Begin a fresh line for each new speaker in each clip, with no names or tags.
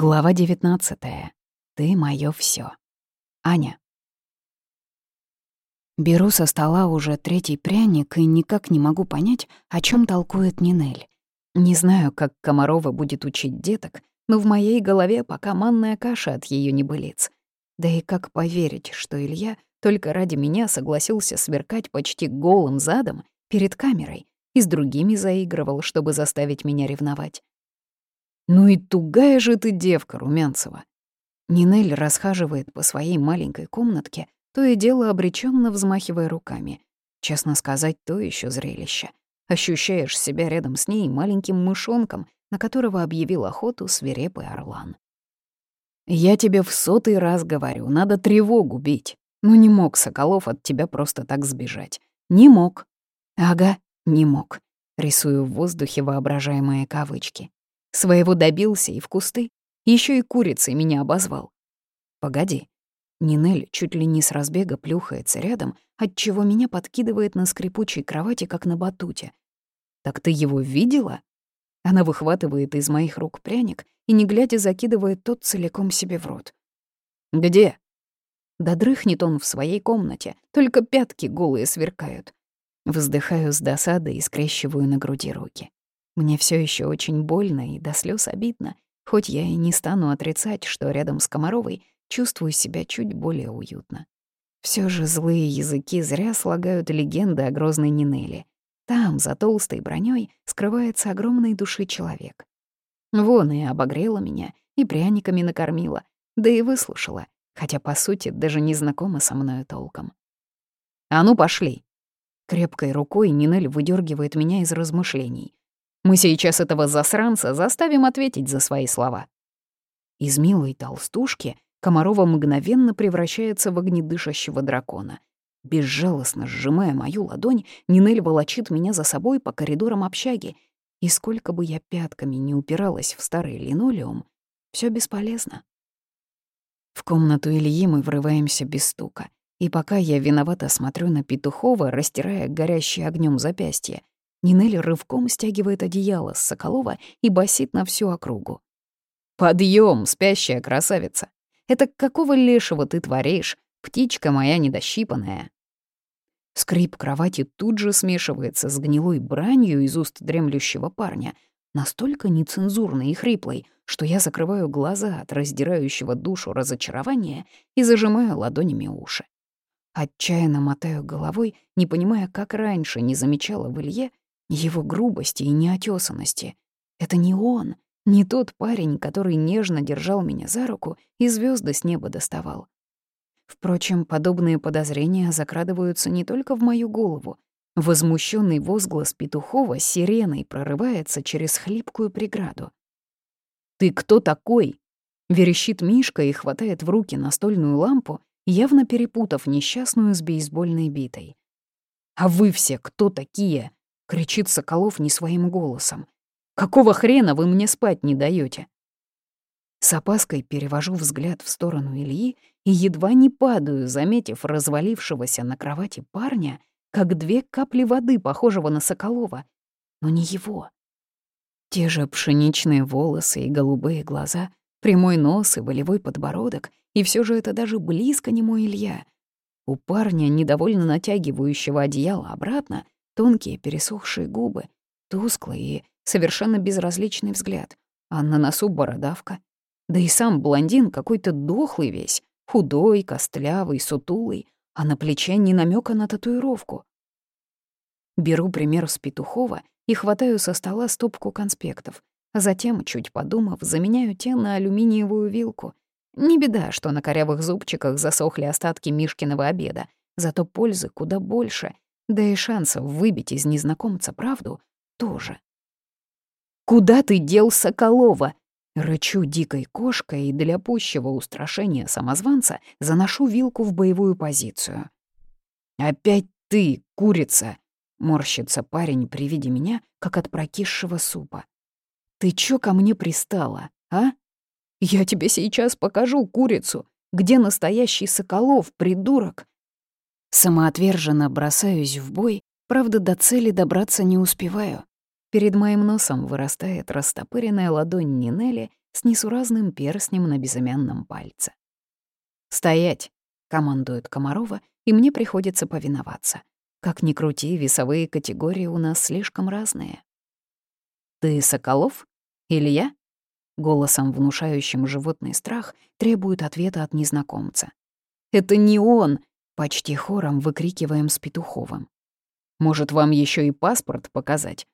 Глава 19. Ты моё всё. Аня. Беру со стола уже третий пряник и никак не могу понять, о чем толкует Нинель. Не знаю, как Комарова будет учить деток, но в моей голове пока манная каша от ее небылиц. Да и как поверить, что Илья только ради меня согласился сверкать почти голым задом перед камерой и с другими заигрывал, чтобы заставить меня ревновать. «Ну и тугая же ты девка, Румянцева!» Нинель расхаживает по своей маленькой комнатке, то и дело обреченно взмахивая руками. Честно сказать, то еще зрелище. Ощущаешь себя рядом с ней маленьким мышонком, на которого объявил охоту свирепый орлан. «Я тебе в сотый раз говорю, надо тревогу бить. Ну не мог Соколов от тебя просто так сбежать. Не мог». «Ага, не мог», — рисую в воздухе воображаемые кавычки. Своего добился и в кусты. Еще и курицей меня обозвал. Погоди. Нинель чуть ли не с разбега плюхается рядом, отчего меня подкидывает на скрипучей кровати, как на батуте. «Так ты его видела?» Она выхватывает из моих рук пряник и, не глядя, закидывает тот целиком себе в рот. «Где?» Да дрыхнет он в своей комнате, только пятки голые сверкают. Вздыхаю с досадой и скрещиваю на груди руки. Мне все еще очень больно и до слез обидно, хоть я и не стану отрицать, что рядом с Комаровой чувствую себя чуть более уютно. Все же злые языки зря слагают легенды о грозной Нинеле. Там, за толстой броней, скрывается огромной души человек. Вон и обогрела меня, и пряниками накормила, да и выслушала, хотя, по сути, даже не знакома со мною толком. «А ну, пошли!» Крепкой рукой Нинель выдергивает меня из размышлений. Мы сейчас этого засранца заставим ответить за свои слова. Из милой толстушки Комарова мгновенно превращается в огнедышащего дракона. Безжалостно сжимая мою ладонь, Нинель волочит меня за собой по коридорам общаги, и сколько бы я пятками не упиралась в старый линолеум, все бесполезно. В комнату Ильи мы врываемся без стука, и пока я виновато смотрю на Петухова, растирая горящий огнем запястье, Нинель рывком стягивает одеяло с Соколова и басит на всю округу. «Подъем, спящая красавица! Это какого лешего ты творишь, птичка моя недощипанная?» Скрип кровати тут же смешивается с гнилой бранью из уст дремлющего парня, настолько нецензурной и хриплой, что я закрываю глаза от раздирающего душу разочарования и зажимаю ладонями уши. Отчаянно мотаю головой, не понимая, как раньше не замечала в Илье его грубости и неотесанности. Это не он, не тот парень, который нежно держал меня за руку и звезды с неба доставал. Впрочем, подобные подозрения закрадываются не только в мою голову. Возмущенный возглас Петухова сиреной прорывается через хлипкую преграду. «Ты кто такой?» — верещит Мишка и хватает в руки настольную лампу, явно перепутав несчастную с бейсбольной битой. «А вы все кто такие?» — кричит Соколов не своим голосом. «Какого хрена вы мне спать не даете? С опаской перевожу взгляд в сторону Ильи и едва не падаю, заметив развалившегося на кровати парня, как две капли воды, похожего на Соколова, но не его. Те же пшеничные волосы и голубые глаза, прямой нос и волевой подбородок, и все же это даже близко не мой Илья. У парня, недовольно натягивающего одеяло обратно, Тонкие пересохшие губы, тусклый и совершенно безразличный взгляд, а на носу бородавка. Да и сам блондин какой-то дохлый весь, худой, костлявый, сутулый, а на плече ни намека на татуировку. Беру пример с Петухова и хватаю со стола стопку конспектов, а затем, чуть подумав, заменяю те на алюминиевую вилку. Не беда, что на корявых зубчиках засохли остатки Мишкиного обеда, зато пользы куда больше, да и шансов выбить из незнакомца правду тоже. «Куда ты дел Соколова?» Рычу дикой кошкой и для пущего устрашения самозванца заношу вилку в боевую позицию. «Опять ты, курица!» — морщится парень при виде меня, как от прокисшего супа. «Ты чё ко мне пристала, а? Я тебе сейчас покажу курицу. Где настоящий Соколов, придурок?» Самоотверженно бросаюсь в бой, правда, до цели добраться не успеваю. Перед моим носом вырастает растопыренная ладонь Нинели с несуразным перстнем на безымянном пальце. «Стоять!» — командует Комарова, и мне приходится повиноваться. Как ни крути, весовые категории у нас слишком разные. «Ты Соколов? Или я?» Голосом, внушающим животный страх, требует ответа от незнакомца. «Это не он!» — почти хором выкрикиваем с Петуховым. «Может, вам еще и паспорт показать?»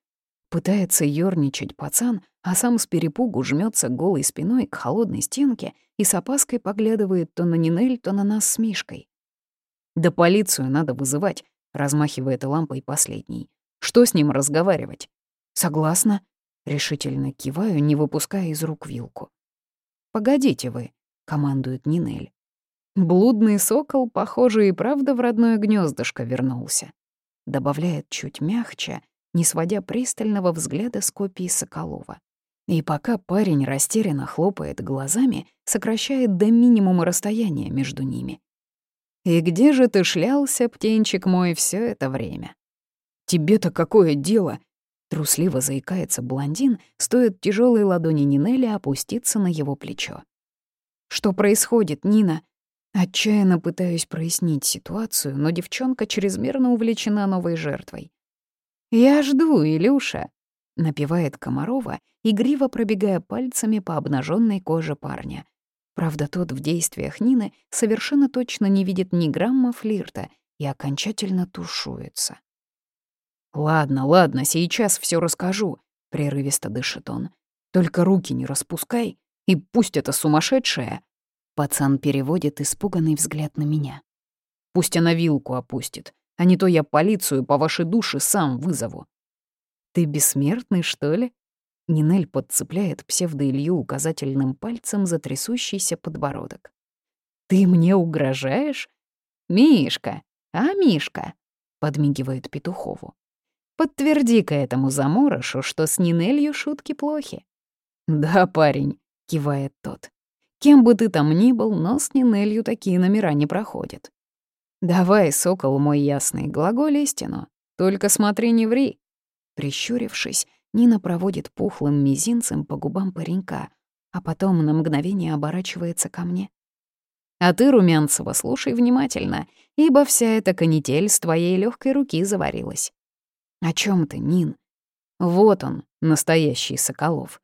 Пытается ёрничать пацан, а сам с перепугу жмется голой спиной к холодной стенке и с опаской поглядывает то на Нинель, то на нас с Мишкой. «Да полицию надо вызывать», — размахивает лампой последний. «Что с ним разговаривать?» «Согласна», Решительно киваю, не выпуская из рук вилку. «Погодите вы», — командует Нинель. «Блудный сокол, похоже, и правда в родное гнездышко вернулся», — добавляет чуть мягче, не сводя пристального взгляда с копии Соколова. И пока парень растерянно хлопает глазами, сокращает до минимума расстояние между ними. «И где же ты шлялся, птенчик мой, все это время?» «Тебе-то какое дело?» Трусливо заикается блондин, стоит тяжелой ладони Нинели опуститься на его плечо. «Что происходит, Нина?» Отчаянно пытаюсь прояснить ситуацию, но девчонка чрезмерно увлечена новой жертвой. «Я жду, Илюша», — напевает Комарова, игриво пробегая пальцами по обнаженной коже парня. Правда, тот в действиях Нины совершенно точно не видит ни грамма флирта и окончательно тушуется. «Ладно, ладно, сейчас все расскажу», — прерывисто дышит он. «Только руки не распускай, и пусть это сумасшедшая...» Пацан переводит испуганный взгляд на меня. «Пусть она вилку опустит, а не то я полицию по вашей душе сам вызову». «Ты бессмертный, что ли?» Нинель подцепляет псевдоилью указательным пальцем за трясущийся подбородок. «Ты мне угрожаешь?» «Мишка, а Мишка?» — подмигивает Петухову. Подтверди-ка этому заморышу, что с Нинелью шутки плохи. «Да, парень», — кивает тот. «Кем бы ты там ни был, но с Нинелью такие номера не проходят. Давай, сокол мой ясный, глаголь истину. Только смотри, не ври». Прищурившись, Нина проводит пухлым мизинцем по губам паренька, а потом на мгновение оборачивается ко мне. «А ты, Румянцева, слушай внимательно, ибо вся эта канитель с твоей легкой руки заварилась. «О чем ты, Нин?» «Вот он, настоящий Соколов».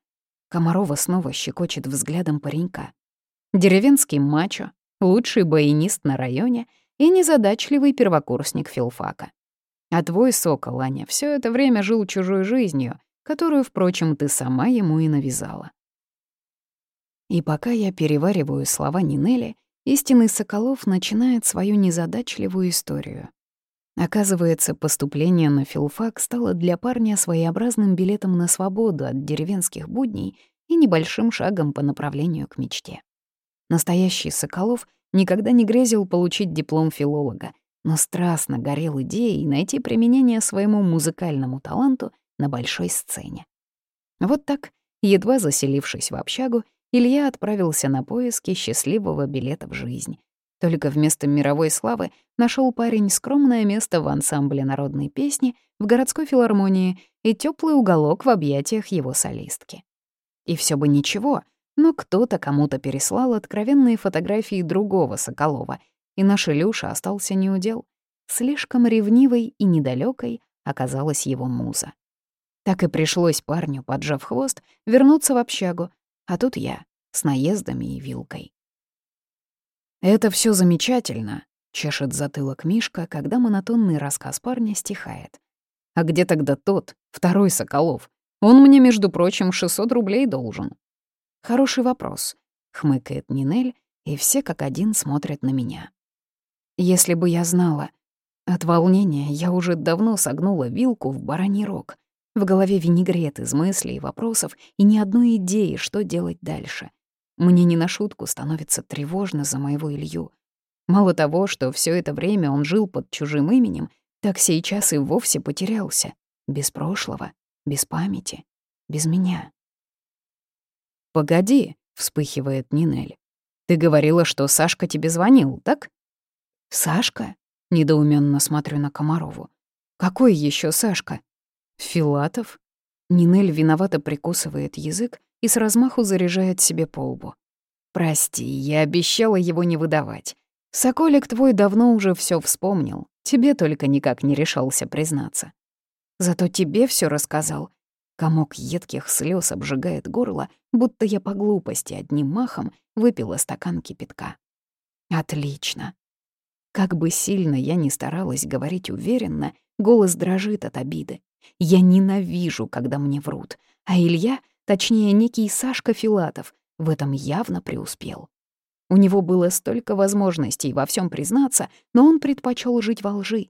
Комарова снова щекочет взглядом паренька. Деревенский мачо, лучший баянист на районе и незадачливый первокурсник филфака. А твой сокол, Аня, все это время жил чужой жизнью, которую, впрочем, ты сама ему и навязала. И пока я перевариваю слова Нинели, истинный Соколов начинает свою незадачливую историю. Оказывается, поступление на филфак стало для парня своеобразным билетом на свободу от деревенских будней и небольшим шагом по направлению к мечте. Настоящий Соколов никогда не грезил получить диплом филолога, но страстно горел идеей найти применение своему музыкальному таланту на большой сцене. Вот так, едва заселившись в общагу, Илья отправился на поиски счастливого билета в жизнь, только вместо мировой славы нашел парень скромное место в ансамбле народной песни в городской филармонии и теплый уголок в объятиях его солистки. И все бы ничего, но кто-то кому-то переслал откровенные фотографии другого Соколова, и наш Илюша остался неудел. Слишком ревнивой и недалекой оказалась его муза. Так и пришлось парню, поджав хвост, вернуться в общагу, а тут я с наездами и вилкой. «Это все замечательно», — чешет затылок Мишка, когда монотонный рассказ парня стихает. «А где тогда тот, второй Соколов? Он мне, между прочим, 600 рублей должен». «Хороший вопрос», — хмыкает Нинель, и все как один смотрят на меня. «Если бы я знала...» От волнения я уже давно согнула вилку в бараний рог. В голове винегрет из мыслей и вопросов и ни одной идеи, что делать дальше. Мне не на шутку становится тревожно за моего Илью. Мало того, что все это время он жил под чужим именем, так сейчас и вовсе потерялся. Без прошлого, без памяти, без меня. «Погоди», — вспыхивает Нинель. «Ты говорила, что Сашка тебе звонил, так?» «Сашка?» — недоуменно смотрю на Комарову. «Какой еще Сашка?» «Филатов?» Нинель виновато прикусывает язык, и с размаху заряжает себе по лбу. «Прости, я обещала его не выдавать. Соколик твой давно уже все вспомнил, тебе только никак не решался признаться. Зато тебе все рассказал. Комок едких слез обжигает горло, будто я по глупости одним махом выпила стакан кипятка. Отлично. Как бы сильно я ни старалась говорить уверенно, голос дрожит от обиды. Я ненавижу, когда мне врут. А Илья, точнее, некий Сашка Филатов, в этом явно преуспел. У него было столько возможностей во всем признаться, но он предпочел жить во лжи.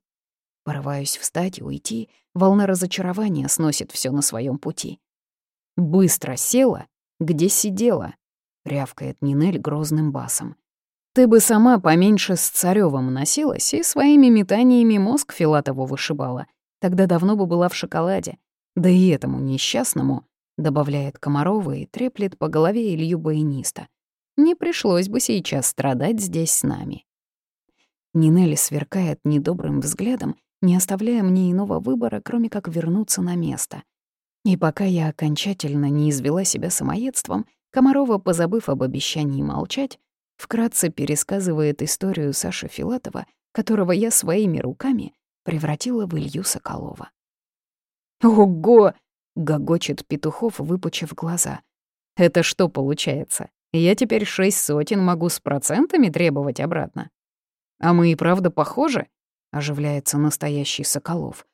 Порываюсь встать и уйти, волна разочарования сносит все на своем пути. «Быстро села, где сидела», — рявкает Нинель грозным басом. «Ты бы сама поменьше с Царёвым носилась и своими метаниями мозг Филатову вышибала. Тогда давно бы была в шоколаде. Да и этому несчастному», — добавляет Комарова и треплет по голове Илью баяниста — не пришлось бы сейчас страдать здесь с нами. Нинелли сверкает недобрым взглядом, не оставляя мне иного выбора, кроме как вернуться на место. И пока я окончательно не извела себя самоедством, Комарова, позабыв об обещании молчать, вкратце пересказывает историю Саши Филатова, которого я своими руками превратила в Илью Соколова. «Ого!» — гогочет Петухов, выпучив глаза. «Это что получается? Я теперь шесть сотен могу с процентами требовать обратно. А мы и правда похожи? Оживляется настоящий Соколов.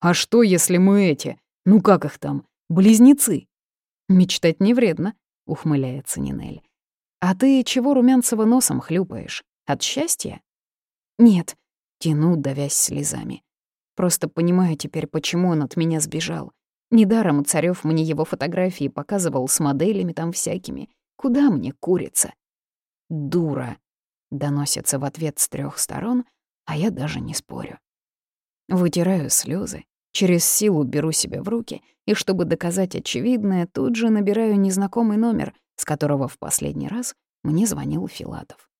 А что, если мы эти, ну как их там, близнецы? Мечтать не вредно, ухмыляется Нинель. А ты чего Румянцева носом хлюпаешь? От счастья? Нет, тяну, давясь слезами. Просто понимаю теперь, почему он от меня сбежал. Недаром Царёв мне его фотографии показывал с моделями там всякими — Куда мне курица? Дура, доносится в ответ с трех сторон, а я даже не спорю. Вытираю слезы, через силу беру себя в руки и, чтобы доказать очевидное, тут же набираю незнакомый номер, с которого в последний раз мне звонил Филатов.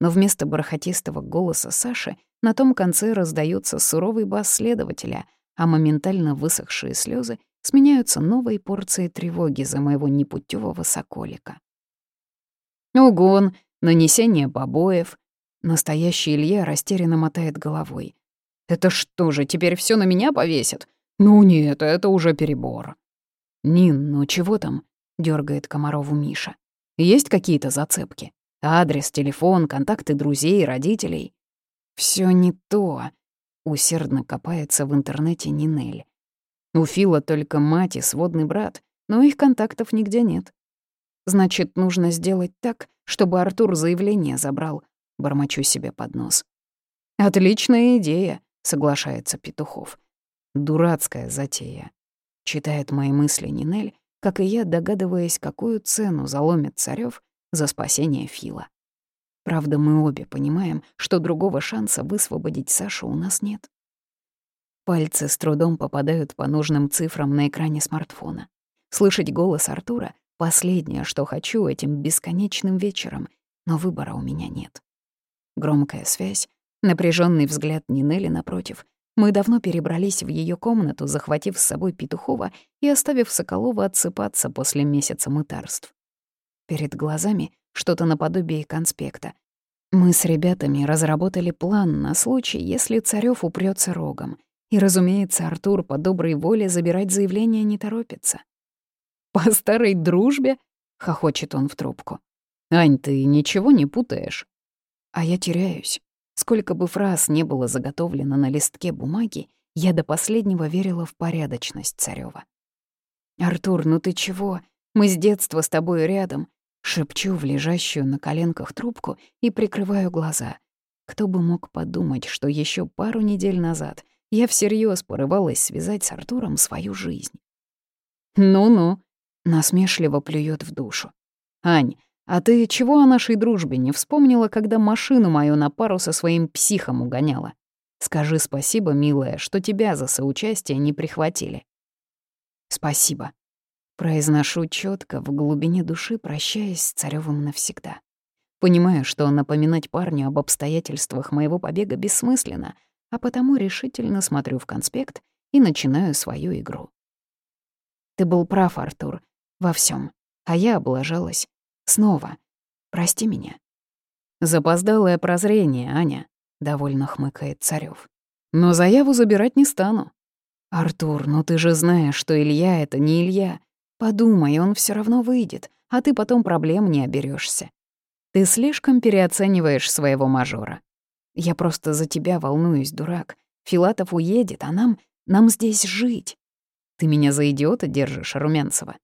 Но вместо бархатистого голоса Саши на том конце раздается суровый бас следователя, а моментально высохшие слезы сменяются новой порцией тревоги за моего непутевого соколика. Угон, нанесение побоев. Настоящий Илья растерянно мотает головой. «Это что же, теперь все на меня повесят? Ну нет, это уже перебор». «Нин, ну чего там?» — дергает Комарову Миша. «Есть какие-то зацепки? Адрес, телефон, контакты друзей, родителей?» Все не то», — усердно копается в интернете Нинель. У Фила только мать и сводный брат, но их контактов нигде нет. Значит, нужно сделать так, чтобы Артур заявление забрал. Бормочу себе под нос. «Отличная идея», — соглашается Петухов. «Дурацкая затея», — читает мои мысли Нинель, как и я, догадываясь, какую цену заломит Царёв за спасение Фила. Правда, мы обе понимаем, что другого шанса высвободить Сашу у нас нет. Пальцы с трудом попадают по нужным цифрам на экране смартфона. Слышать голос Артура Последнее, что хочу этим бесконечным вечером, но выбора у меня нет. Громкая связь, напряженный взгляд Нинели напротив. Мы давно перебрались в ее комнату, захватив с собой Петухова и оставив Соколова отсыпаться после месяца мытарств. Перед глазами что-то наподобие конспекта. Мы с ребятами разработали план на случай, если Царёв упрется рогом. И, разумеется, Артур по доброй воле забирать заявление не торопится. «По старой дружбе?» — хохочет он в трубку. «Ань, ты ничего не путаешь?» А я теряюсь. Сколько бы фраз не было заготовлено на листке бумаги, я до последнего верила в порядочность Царёва. «Артур, ну ты чего? Мы с детства с тобой рядом», — шепчу в лежащую на коленках трубку и прикрываю глаза. Кто бы мог подумать, что еще пару недель назад я всерьез порывалась связать с Артуром свою жизнь. «Ну-ну», Насмешливо плюет в душу. «Ань, а ты чего о нашей дружбе не вспомнила, когда машину мою на пару со своим психом угоняла? Скажи спасибо, милая, что тебя за соучастие не прихватили». «Спасибо», — произношу четко в глубине души, прощаясь с Царёвым навсегда. Понимаю, что напоминать парню об обстоятельствах моего побега бессмысленно, а потому решительно смотрю в конспект и начинаю свою игру. Ты был прав, Артур. Во всем. а я облажалась. Снова. Прости меня. Запоздалое прозрение, Аня, — довольно хмыкает Царёв. Но заяву забирать не стану. Артур, ну ты же знаешь, что Илья — это не Илья. Подумай, он все равно выйдет, а ты потом проблем не оберешься. Ты слишком переоцениваешь своего мажора. Я просто за тебя волнуюсь, дурак. Филатов уедет, а нам, нам здесь жить. Ты меня за идиота держишь, Румянцева.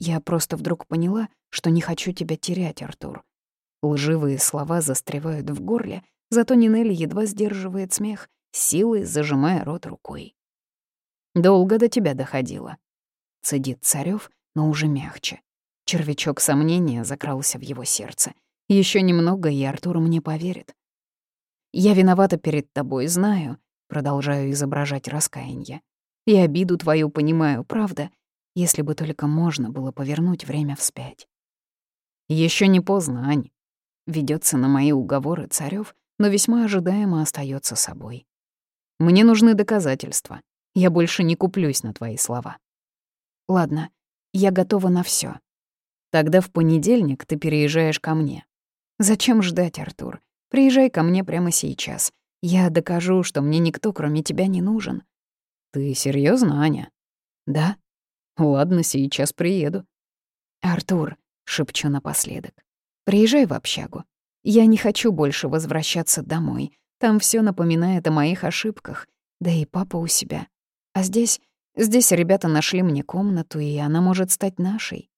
Я просто вдруг поняла, что не хочу тебя терять, Артур. Лживые слова застревают в горле, зато Нинель едва сдерживает смех, силой зажимая рот рукой. «Долго до тебя доходило», — цедит Царёв, но уже мягче. Червячок сомнения закрался в его сердце. Еще немного, и Артур мне поверит. «Я виновата перед тобой, знаю», — продолжаю изображать раскаяние. «И обиду твою понимаю, правда, если бы только можно было повернуть время вспять». Еще не поздно, Ань. Ведется на мои уговоры Царёв, но весьма ожидаемо остается собой. Мне нужны доказательства. Я больше не куплюсь на твои слова. Ладно, я готова на все. Тогда в понедельник ты переезжаешь ко мне. Зачем ждать, Артур? Приезжай ко мне прямо сейчас. Я докажу, что мне никто, кроме тебя, не нужен. Ты серьезно, Аня? Да. Ладно, сейчас приеду. Артур, шепчу напоследок, приезжай в общагу. Я не хочу больше возвращаться домой. Там все напоминает о моих ошибках. Да и папа у себя. А здесь... Здесь ребята нашли мне комнату, и она может стать нашей.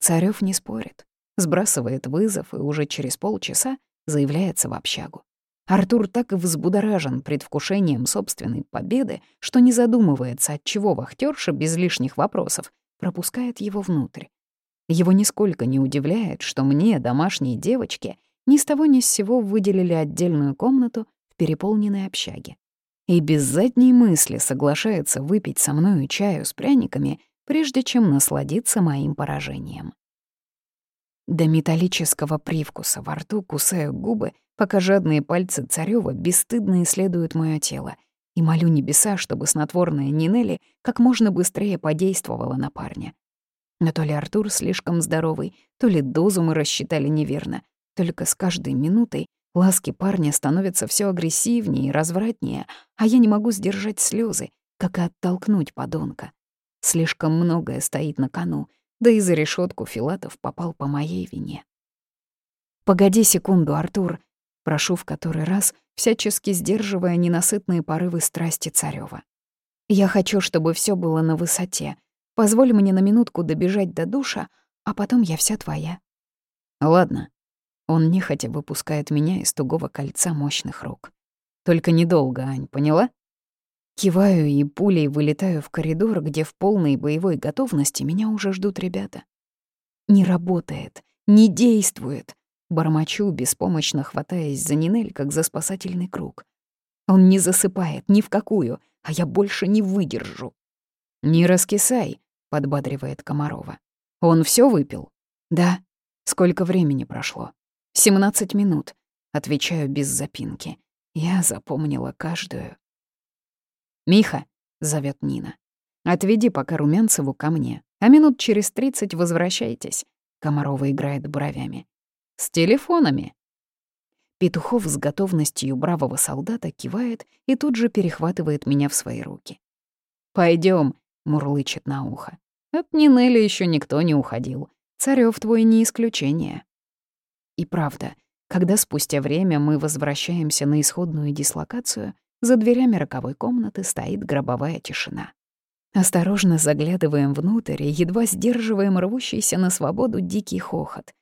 Царёв не спорит сбрасывает вызов и уже через полчаса заявляется в общагу. Артур так и взбудоражен предвкушением собственной победы, что не задумывается, от чего вахтерша без лишних вопросов пропускает его внутрь. Его нисколько не удивляет, что мне, домашней девочке, ни с того ни с сего выделили отдельную комнату в переполненной общаге. И без задней мысли соглашается выпить со мною чаю с пряниками, прежде чем насладиться моим поражением. До металлического привкуса во рту кусаю губы, пока жадные пальцы Царёва бесстыдно исследуют моё тело, и молю небеса, чтобы снотворная Нинели как можно быстрее подействовала на парня. Но то ли Артур слишком здоровый, то ли дозу мы рассчитали неверно. Только с каждой минутой ласки парня становятся все агрессивнее и развратнее, а я не могу сдержать слезы, как и оттолкнуть подонка. Слишком многое стоит на кону — да и за решетку Филатов попал по моей вине. «Погоди секунду, Артур», — прошу в который раз, всячески сдерживая ненасытные порывы страсти Царёва. «Я хочу, чтобы все было на высоте. Позволь мне на минутку добежать до душа, а потом я вся твоя». «Ладно». Он нехотя выпускает меня из тугого кольца мощных рук. «Только недолго, Ань, поняла?» Киваю и пулей вылетаю в коридор, где в полной боевой готовности меня уже ждут ребята. Не работает, не действует. Бормочу, беспомощно хватаясь за Нинель, как за спасательный круг. Он не засыпает ни в какую, а я больше не выдержу. «Не раскисай», — подбадривает Комарова. «Он все выпил?» «Да». «Сколько времени прошло?» «Семнадцать минут», — отвечаю без запинки. Я запомнила каждую. «Миха», — зовет Нина, — «отведи пока Румянцеву ко мне, а минут через тридцать возвращайтесь». Комарова играет бровями. «С телефонами». Петухов с готовностью бравого солдата кивает и тут же перехватывает меня в свои руки. Пойдем, мурлычет на ухо. «От Нинели еще никто не уходил. Царёв твой не исключение». И правда, когда спустя время мы возвращаемся на исходную дислокацию, за дверями роковой комнаты стоит гробовая тишина. Осторожно заглядываем внутрь и едва сдерживаем рвущийся на свободу дикий хохот.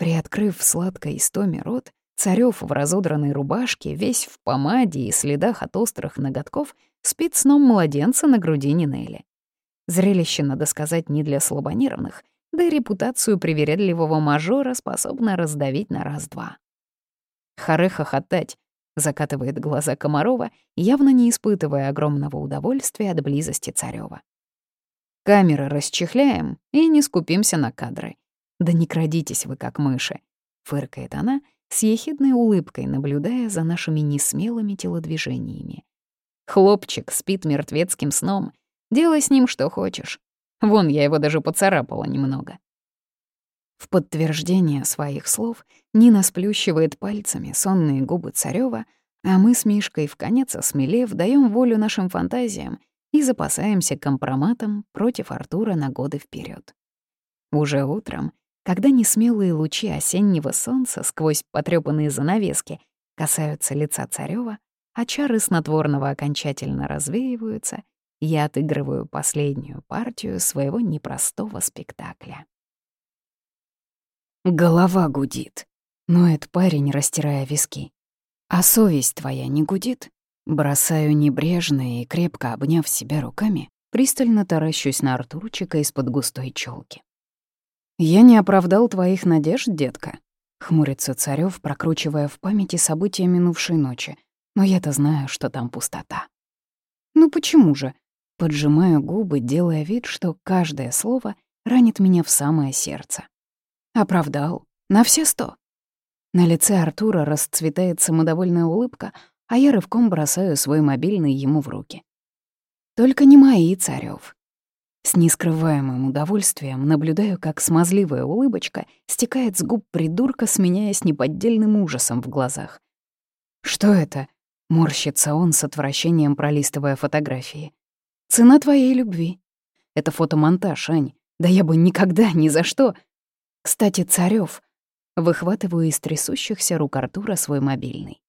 Приоткрыв в сладкой истоме рот, Царёв в разодранной рубашке, весь в помаде и следах от острых ноготков, спит сном младенца на груди Нинели. Зрелище, надо сказать, не для слабонервных, да и репутацию привередливого мажора способна раздавить на раз-два. Харе хохотать, закатывает глаза Комарова, явно не испытывая огромного удовольствия от близости Царёва. Камеры расчехляем и не скупимся на кадры. Да не крадитесь вы, как мыши, фыркает она, с ехидной улыбкой наблюдая за нашими несмелыми телодвижениями. Хлопчик спит мертвецким сном. Делай с ним что хочешь. Вон, я его даже поцарапала немного. В подтверждение своих слов Нина сплющивает пальцами сонные губы Царёва, а мы с Мишкой в конец осмелев даем волю нашим фантазиям и запасаемся компроматом против Артура на годы вперед. Уже утром, когда несмелые лучи осеннего солнца сквозь потрёпанные занавески касаются лица Царёва, а чары снотворного окончательно развеиваются, я отыгрываю последнюю партию своего непростого спектакля. Голова гудит, ноет парень, растирая виски. А совесть твоя не гудит? Бросаю небрежно и, крепко обняв себя руками, пристально таращусь на Артурчика из-под густой челки. «Я не оправдал твоих надежд, детка», — хмурится Царёв, прокручивая в памяти события минувшей ночи. «Но я-то знаю, что там пустота». «Ну почему же?» Поджимаю губы, делая вид, что каждое слово ранит меня в самое сердце. Оправдал. На все сто. На лице Артура расцветает самодовольная улыбка, а я рывком бросаю свой мобильный ему в руки. Только не мои, Царёв. С нескрываемым удовольствием наблюдаю, как смазливая улыбочка стекает с губ придурка, сменяясь неподдельным ужасом в глазах. «Что это?» — морщится он с отвращением, пролистывая фотографии. «Цена твоей любви. Это фотомонтаж, Ань. Да я бы никогда, ни за что...» «Кстати, Царёв...» Выхватываю из трясущихся рук Артура свой мобильный.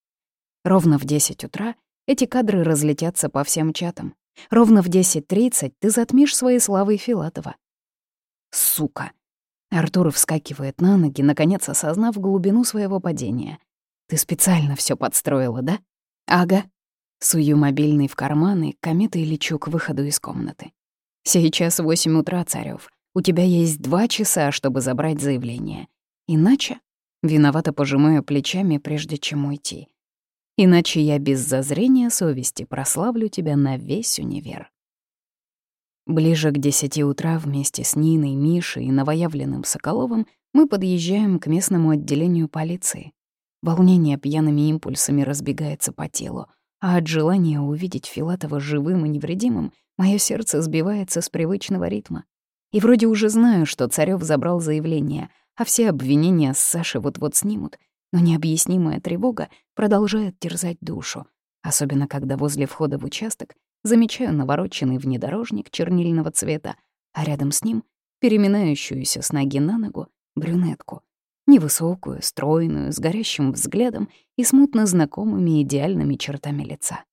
Ровно в 10 утра эти кадры разлетятся по всем чатам. Ровно в 10.30 ты затмишь своей славой Филатова. Сука. Артур вскакивает на ноги, наконец осознав глубину своего падения. Ты специально все подстроила, да? Ага. Сую мобильный в карман и кометой лечу к выходу из комнаты. Сейчас 8 утра, Царёв. У тебя есть два часа, чтобы забрать заявление. Иначе виновато пожимаю плечами, прежде чем уйти. Иначе я без зазрения совести прославлю тебя на весь универ. Ближе к десяти утра вместе с Ниной, Мишей и новоявленным Соколовым мы подъезжаем к местному отделению полиции. Волнение пьяными импульсами разбегается по телу, а от желания увидеть Филатова живым и невредимым мое сердце сбивается с привычного ритма. И вроде уже знаю, что Царёв забрал заявление, а все обвинения с Сашей вот-вот снимут — но необъяснимая тревога продолжает терзать душу, особенно когда возле входа в участок замечаю навороченный внедорожник чернильного цвета, а рядом с ним переминающуюся с ноги на ногу брюнетку, невысокую, стройную, с горящим взглядом и смутно знакомыми идеальными чертами лица.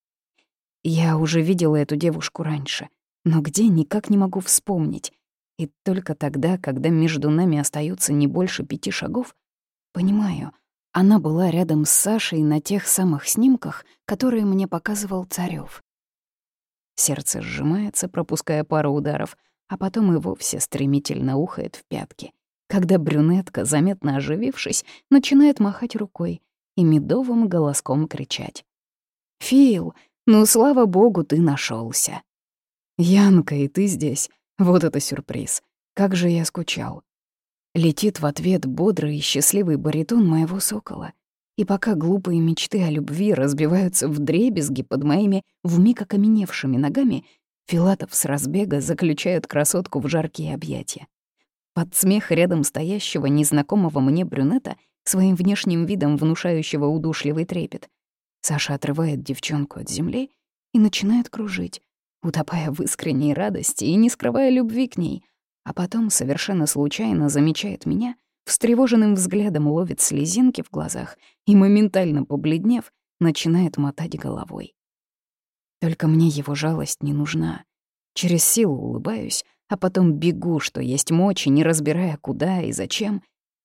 Я уже видела эту девушку раньше, но где никак не могу вспомнить. И только тогда, когда между нами остается не больше пяти шагов, понимаю — она была рядом с Сашей на тех самых снимках, которые мне показывал Царёв. Сердце сжимается, пропуская пару ударов, а потом и вовсе стремительно ухает в пятки, когда брюнетка, заметно оживившись, начинает махать рукой и медовым голоском кричать. «Фил, ну, слава богу, ты нашелся. «Янка, и ты здесь. Вот это сюрприз. Как же я скучал. Летит в ответ бодрый и счастливый баритон моего сокола. И пока глупые мечты о любви разбиваются в дребезги под моими вмиг окаменевшими ногами, Филатов с разбега заключает красотку в жаркие объятия. Под смех рядом стоящего незнакомого мне брюнета, своим внешним видом внушающего удушливый трепет, Саша отрывает девчонку от земли и начинает кружить, утопая в искренней радости и не скрывая любви к ней — а потом совершенно случайно замечает меня, встревоженным взглядом ловит слезинки в глазах и, моментально побледнев, начинает мотать головой. Только мне его жалость не нужна. Через силу улыбаюсь, а потом бегу, что есть мочи, не разбирая, куда и зачем.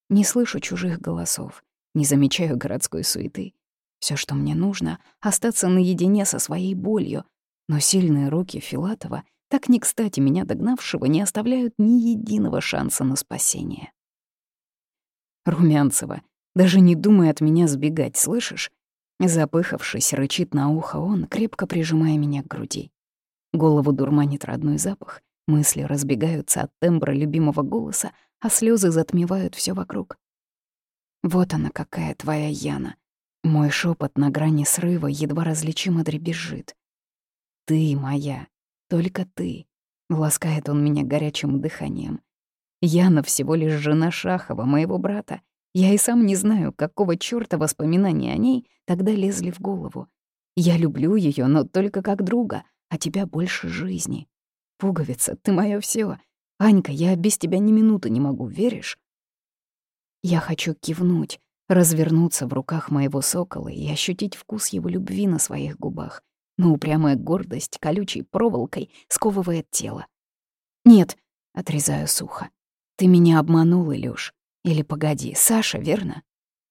Не слышу чужих голосов, не замечаю городской суеты. Все, что мне нужно — остаться наедине со своей болью, но сильные руки Филатова так не кстати меня догнавшего, не оставляют ни единого шанса на спасение. Румянцева, даже не думай от меня сбегать, слышишь? Запыхавшись, рычит на ухо он, крепко прижимая меня к груди. Голову дурманит родной запах, мысли разбегаются от тембра любимого голоса, а слезы затмевают все вокруг. Вот она какая твоя Яна. Мой шепот на грани срыва едва различимо дребезжит. Ты моя, только ты. Ласкает он меня горячим дыханием. Яна всего лишь жена Шахова, моего брата. Я и сам не знаю, какого чёрта воспоминания о ней тогда лезли в голову. Я люблю её, но только как друга, а тебя больше жизни. Пуговица, ты моё всё. Анька, я без тебя ни минуты не могу, веришь? Я хочу кивнуть, развернуться в руках моего сокола и ощутить вкус его любви на своих губах. Но упрямая гордость колючей проволокой сковывает тело. «Нет», — отрезаю сухо, — «ты меня обманул, Илюш. Или погоди, Саша, верно?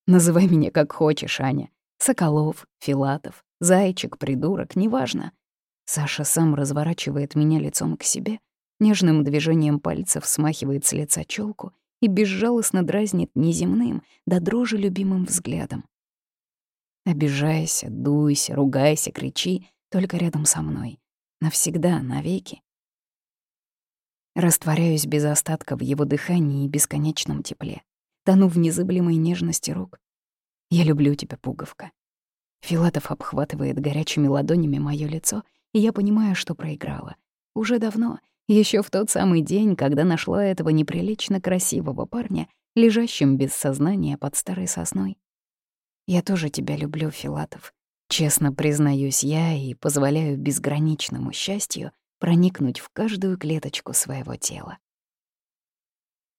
Называй меня как хочешь, Аня. Соколов, Филатов, Зайчик, придурок, неважно. Саша сам разворачивает меня лицом к себе, нежным движением пальцев смахивает с лица челку и безжалостно дразнит неземным, да дрожи любимым взглядом. Обижайся, дуйся, ругайся, кричи, только рядом со мной. Навсегда, навеки. Растворяюсь без остатка в его дыхании и бесконечном тепле. Тону в незыблемой нежности рук. Я люблю тебя, пуговка. Филатов обхватывает горячими ладонями моё лицо, и я понимаю, что проиграла. Уже давно, еще в тот самый день, когда нашла этого неприлично красивого парня, лежащим без сознания под старой сосной. Я тоже тебя люблю, Филатов. Честно признаюсь я и позволяю безграничному счастью проникнуть в каждую клеточку своего тела.